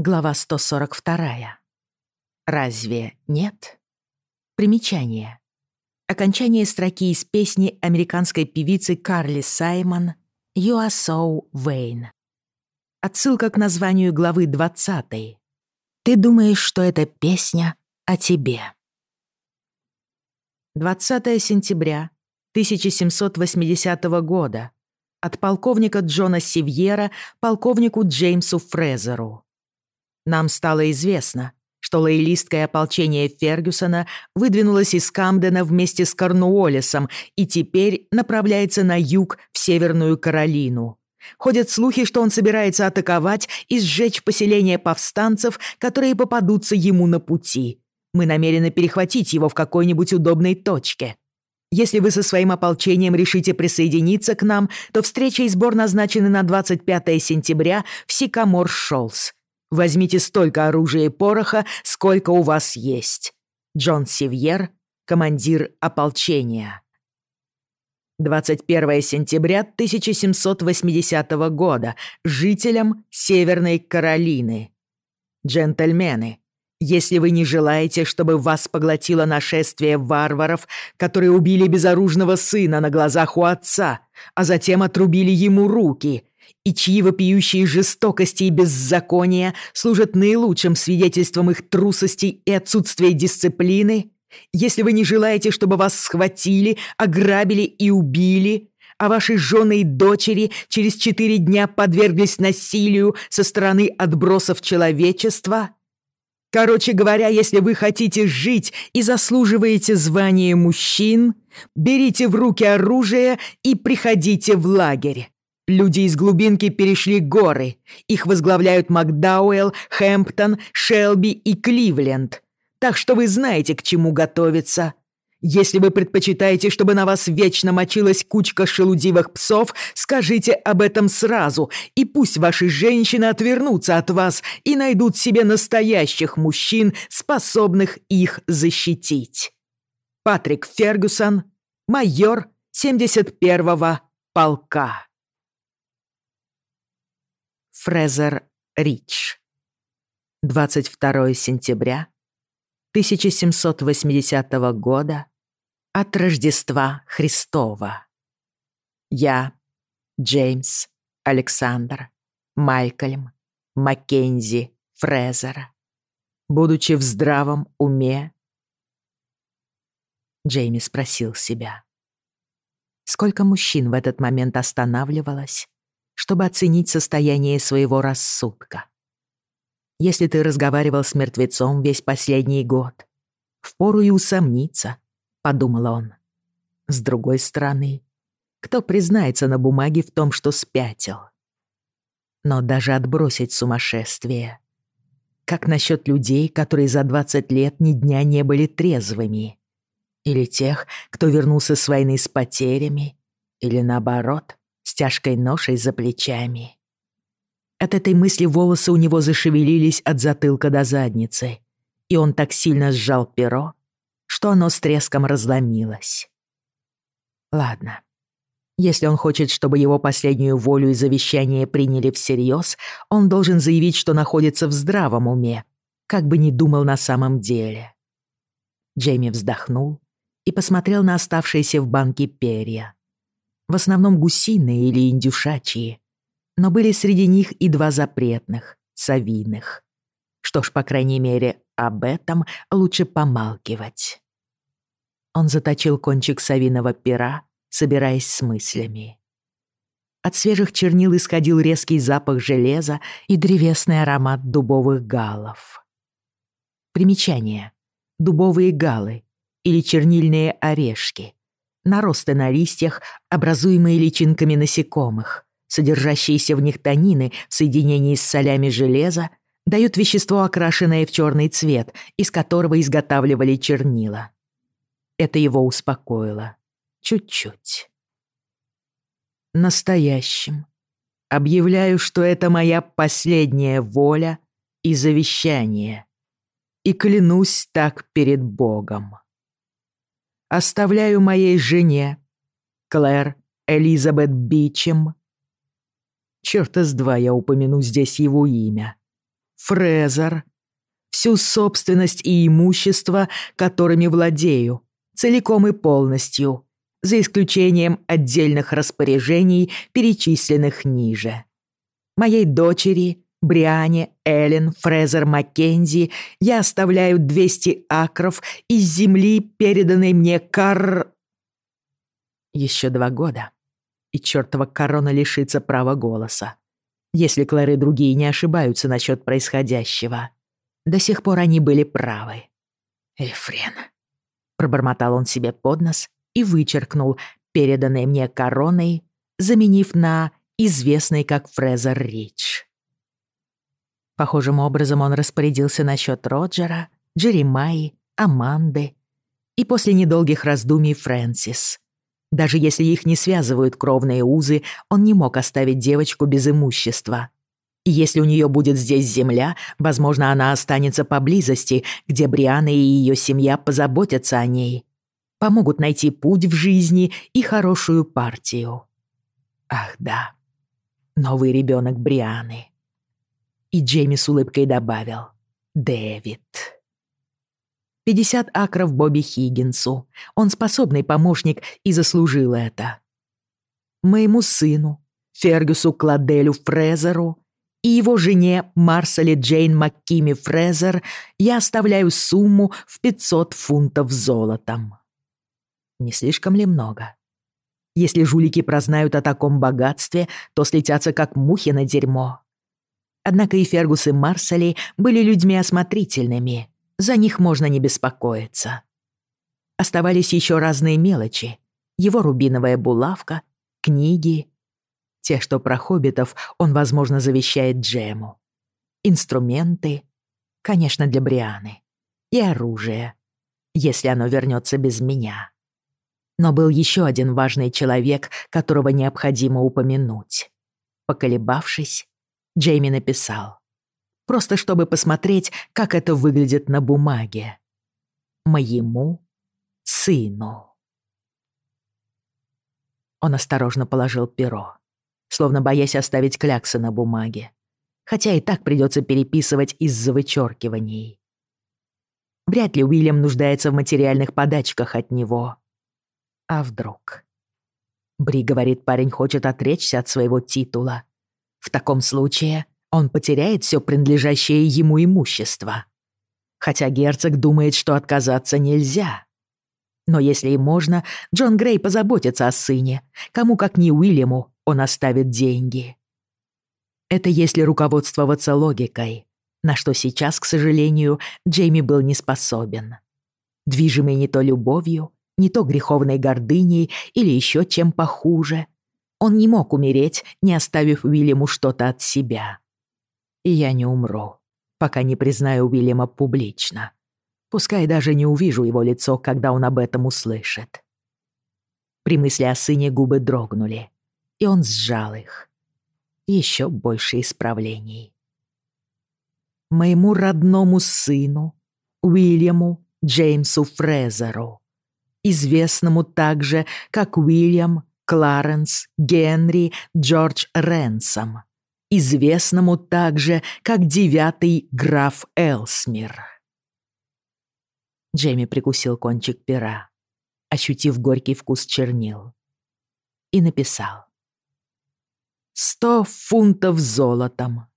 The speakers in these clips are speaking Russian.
Глава 142. Разве нет? Примечание. Окончание строки из песни американской певицы Карли Саймон «You are so vain». Отсылка к названию главы 20. Ты думаешь, что это песня о тебе. 20 сентября 1780 года. От полковника Джона Сивьера полковнику Джеймсу Фрезеру. Нам стало известно, что лоялистское ополчение Фергюсона выдвинулось из Камдена вместе с Корнуоллесом и теперь направляется на юг в Северную Каролину. Ходят слухи, что он собирается атаковать и сжечь поселения повстанцев, которые попадутся ему на пути. Мы намерены перехватить его в какой-нибудь удобной точке. Если вы со своим ополчением решите присоединиться к нам, то встреча и сбор назначены на 25 сентября в Сикамор-Шолс. Возьмите столько оружия и пороха, сколько у вас есть. Джон Севьер, командир ополчения. 21 сентября 1780 года жителям Северной Каролины. Джентльмены, если вы не желаете, чтобы вас поглотило нашествие варваров, которые убили безоружного сына на глазах у отца, а затем отрубили ему руки – и чьи вопиющие жестокости и беззакония служат наилучшим свидетельством их трусости и отсутствия дисциплины, если вы не желаете, чтобы вас схватили, ограбили и убили, а ваши жены и дочери через четыре дня подверглись насилию со стороны отбросов человечества? Короче говоря, если вы хотите жить и заслуживаете звания мужчин, берите в руки оружие и приходите в лагерь. Люди из глубинки перешли горы. Их возглавляют Макдауэлл, Хэмптон, Шелби и Кливленд. Так что вы знаете, к чему готовиться. Если вы предпочитаете, чтобы на вас вечно мочилась кучка шелудивых псов, скажите об этом сразу, и пусть ваши женщины отвернутся от вас и найдут себе настоящих мужчин, способных их защитить. Патрик Фергюсон, майор 71-го полка. Фрезер Рич. 22 сентября 1780 года от Рождества Христова. Я, Джеймс, Александр, Майкельм, Маккензи, Фрезер, будучи в здравом уме, Джейми спросил себя. Сколько мужчин в этот момент останавливалось чтобы оценить состояние своего рассудка. Если ты разговаривал с мертвецом весь последний год, впору и усомниться, — подумал он. С другой стороны, кто признается на бумаге в том, что спятил? Но даже отбросить сумасшествие. Как насчет людей, которые за 20 лет ни дня не были трезвыми? Или тех, кто вернулся с войны с потерями? Или наоборот — с тяжкой ношей за плечами. От этой мысли волосы у него зашевелились от затылка до задницы, и он так сильно сжал перо, что оно с треском разломилось. Ладно. Если он хочет, чтобы его последнюю волю и завещание приняли всерьез, он должен заявить, что находится в здравом уме, как бы ни думал на самом деле. Джейми вздохнул и посмотрел на оставшиеся в основном гусиные или индюшачьи, но были среди них и два запретных, совиных. Что ж, по крайней мере, об этом лучше помалкивать. Он заточил кончик совиного пера, собираясь с мыслями. От свежих чернил исходил резкий запах железа и древесный аромат дубовых галов. Примечание. Дубовые галы или чернильные орешки наросты на листьях, образуемые личинками насекомых. Содержащиеся в них танины в соединении с солями железа дают вещество, окрашенное в черный цвет, из которого изготавливали чернила. Это его успокоило. Чуть-чуть. Настоящим. Объявляю, что это моя последняя воля и завещание. И клянусь так перед Богом оставляю моей жене, Клэр Элизабет Бичем. Черт из два я упомяну здесь его имя. Фрезер. Всю собственность и имущество, которыми владею, целиком и полностью, за исключением отдельных распоряжений, перечисленных ниже. Моей дочери Бриане, Эллен, Фрезер, Маккензи я оставляю 200 акров из земли, переданной мне Кар... Еще два года, и чертова корона лишится права голоса. Если Клэр и другие не ошибаются насчет происходящего. До сих пор они были правы. «Эфрен», — пробормотал он себе под нос и вычеркнул переданной мне короной, заменив на известный как Фрезер Рич. Похожим образом он распорядился насчет Роджера, Джеремайи, Аманды и после недолгих раздумий Фрэнсис. Даже если их не связывают кровные узы, он не мог оставить девочку без имущества. И если у нее будет здесь земля, возможно, она останется поблизости, где Бриана и ее семья позаботятся о ней. Помогут найти путь в жизни и хорошую партию. Ах да, новый ребенок Брианы и Джейми с улыбкой добавил «Дэвид». 50 акров Бобби Хиггинсу. Он способный помощник и заслужил это. Моему сыну, Фергюсу Кладелю Фрезеру и его жене Марселе Джейн МакКими Фрезер я оставляю сумму в 500 фунтов золотом. Не слишком ли много? Если жулики прознают о таком богатстве, то слетятся как мухи на дерьмо. Однако и Фергус, и Марсели были людьми осмотрительными. За них можно не беспокоиться. Оставались еще разные мелочи. Его рубиновая булавка, книги. Те, что про хоббитов, он, возможно, завещает Джему. Инструменты. Конечно, для Брианы. И оружие. Если оно вернется без меня. Но был еще один важный человек, которого необходимо упомянуть. Поколебавшись, Джейми написал. Просто чтобы посмотреть, как это выглядит на бумаге. Моему сыну. Он осторожно положил перо, словно боясь оставить кляксы на бумаге. Хотя и так придется переписывать из-за вычеркиваний. Вряд ли Уильям нуждается в материальных подачках от него. А вдруг? Бри говорит, парень хочет отречься от своего титула в таком случае он потеряет все принадлежащее ему имущество. Хотя герцог думает, что отказаться нельзя. Но если и можно, Джон Грей позаботится о сыне. Кому как не Уильяму он оставит деньги. Это если руководствоваться логикой, на что сейчас, к сожалению, Джейми был не способен. Движимый не то любовью, не то греховной гордыней или еще чем похуже, он не мог умереть, не оставив Уильяму что-то от себя. И я не умру, пока не признаю Уильяма публично. Пускай даже не увижу его лицо, когда он об этом услышит. При мысли о сыне губы дрогнули, и он сжал их. Еще больше исправлений. Моему родному сыну, Уильяму Джеймсу Фрезеру, известному также как Уильям Кларенс Генри Джордж Ренсом, известному также как девятый граф Элсмир. Джейми прикусил кончик пера, ощутив горький вкус чернил, и написал. «Сто фунтов золотом,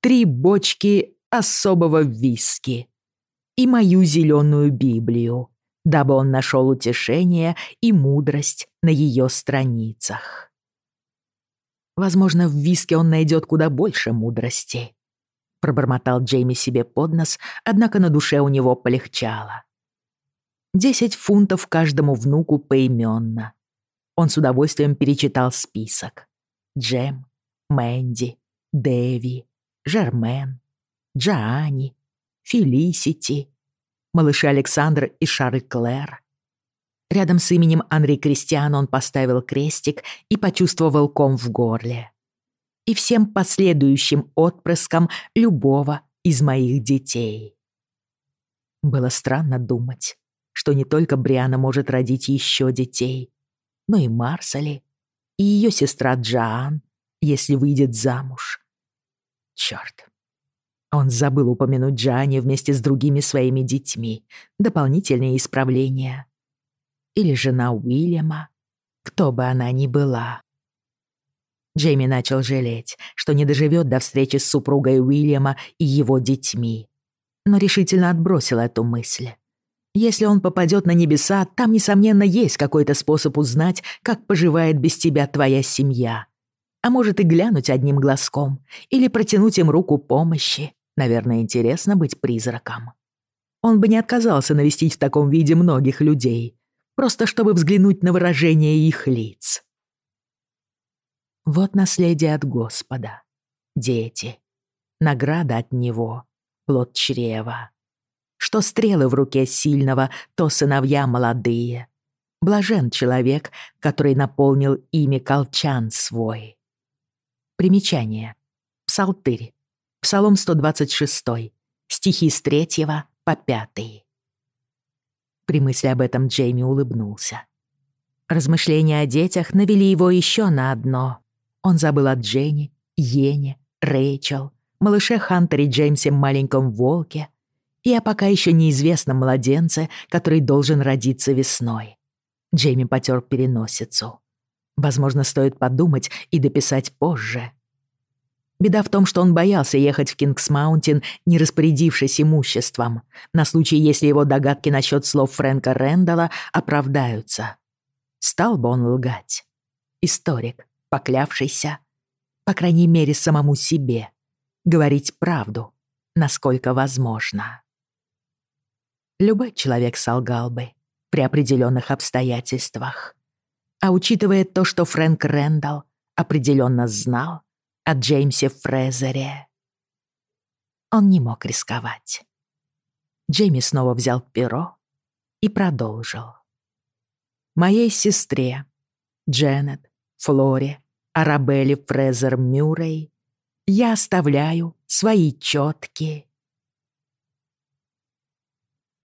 три бочки особого виски и мою зеленую Библию, дабы он нашел утешение и мудрость на ее страницах. «Возможно, в виске он найдет куда больше мудрости», — пробормотал Джейми себе под нос, однако на душе у него полегчало. «Десять фунтов каждому внуку поименно». Он с удовольствием перечитал список. Джем, Мэнди, Дэви, Жермен, Джоани, Фелисити, малыши Александр и Шарль Клэр, Рядом с именем Анри Кристиан он поставил крестик и почувствовал ком в горле. И всем последующим отпрыском любого из моих детей. Было странно думать, что не только Бриана может родить еще детей, но и Марсали, и ее сестра Джоан, если выйдет замуж. Он забыл упомянуть Джане вместе с другими своими детьми. Дополнительные исправления. Или жена Уильяма. Кто бы она ни была. Джейми начал жалеть, что не доживет до встречи с супругой Уильяма и его детьми. Но решительно отбросил эту мысль. Если он попадет на небеса, там, несомненно, есть какой-то способ узнать, как поживает без тебя твоя семья. А может и глянуть одним глазком, или протянуть им руку помощи, Наверное, интересно быть призраком. Он бы не отказался навестить в таком виде многих людей, просто чтобы взглянуть на выражение их лиц. Вот наследие от Господа. Дети. Награда от Него. Плод чрева. Что стрелы в руке сильного, то сыновья молодые. Блажен человек, который наполнил ими колчан свой. Примечание. Псалтырь. Псалом 126, стихи с 3 по 5. При мысли об этом Джейми улыбнулся. Размышления о детях навели его еще на одно. Он забыл о Дженни, Йене, Рэйчел, малыше Хантере Джеймсе «Маленьком волке» и о пока еще неизвестном младенце, который должен родиться весной. Джейми потер переносицу. Возможно, стоит подумать и дописать позже — Беда в том, что он боялся ехать в Кингс-Маунтин, не распорядившись имуществом, на случай, если его догадки насчет слов Фрэнка Рэндалла оправдаются. Стал бы он лгать. Историк, поклявшийся, по крайней мере, самому себе, говорить правду, насколько возможно. Любой человек солгал бы при определенных обстоятельствах. А учитывая то, что Фрэнк Рэндалл определенно знал, от а Джеймсе Фрезере. Он не мог рисковать. Джейми снова взял перо и продолжил. «Моей сестре, Дженнет, Флоре, Арабелле Фрезер Мюррей, я оставляю свои четкие